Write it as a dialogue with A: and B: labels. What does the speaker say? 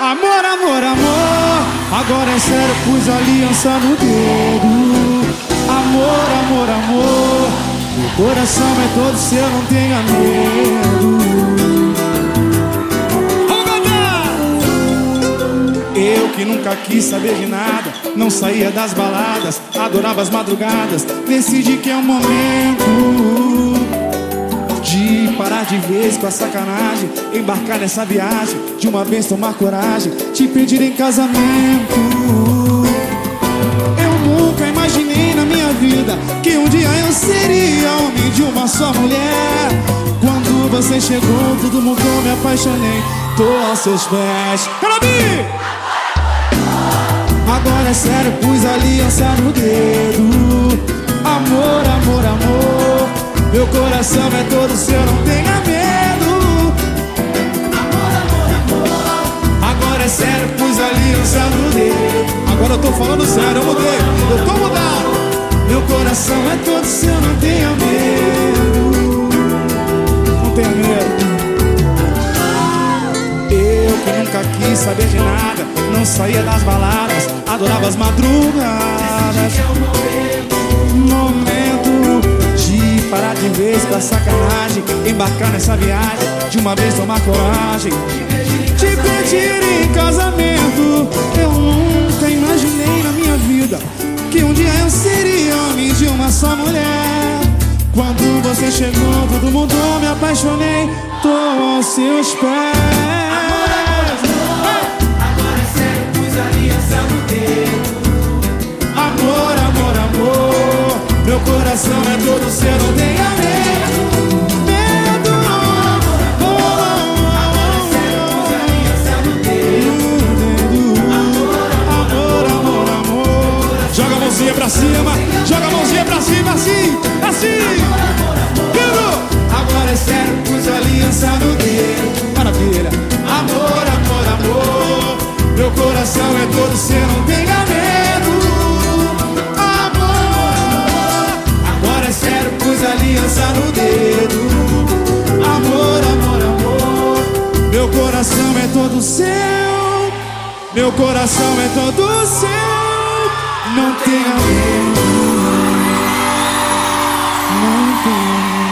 A: Amor, amor, amor, agora é sério, pus aliança no dedo. Amor, amor, amor, meu coração é todo seu, não tenha medo. Eu que nunca quis saber de nada, não saía das baladas, adorava as madrugadas, decidi que é o momento de vez com a sacanagem, embarcar nessa viagem, de uma vez tomar coragem, te pedir em casamento. Eu nunca imaginei na minha vida que um dia eu seria homem de uma só mulher. Quando você chegou, tudo mudou, me apaixonei, tô aos seus pés. Carabi! Agora é sério, pus aliança no dedo. Amor, amor, amor. Meu coração é todo seu, não sério, pus aliança no dedo. Agora eu tô falando sério, eu mudei, eu tô mudado. Meu coração é todo seu, não tenha medo. Não tenha medo. Eu que nunca quis saber de nada, não saía das baladas, adorava as madrugadas. Momento de parar de vez com a sacanagem, embarcar nessa viagem, de uma vez tomar coragem. Te pedir em casamento, eu nunca imaginei na minha vida que um dia eu seria homem de uma só mulher. Quando você chegou, todo mundo me apaixonei, tô aos seus pés. Amor, amor, amor, meu coração é todo seu, não tenha medo. Pra cima, joga a mãozinha pra cima, assim, assim. Pedro, agora é sério, pus aliança no dedo. Maravilha. Amor, amor, amor, meu coração é todo seu, não tenha medo. Amor, agora é sério, pus aliança no dedo. Amor, amor, amor, meu coração é todo seu. Meu coração é todo seu. Não tenha medo. home.